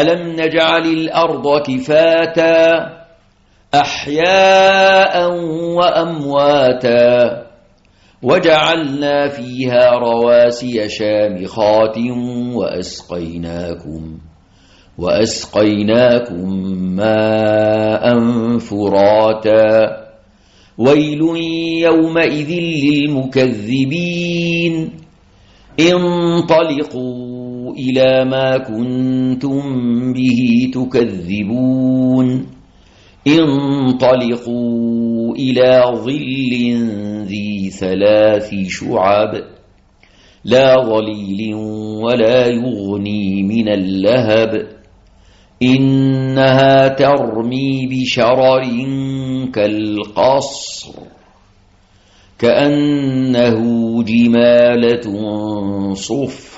ألم نجعل الأرض كفاتا أحياء وأمواتا وجعلنا فيها رواسي شامخات وأسقيناكم وأسقيناكم ماء فراتا ويل يومئذ للمكذبين انطلقوا إلى ما كنتم به تكذبون. انطلقوا إلى ظل ذي ثلاث شعب لا ظليل ولا يغني من اللهب. إنها ترمي بشرر كالقصر كأنه جمالة صفر.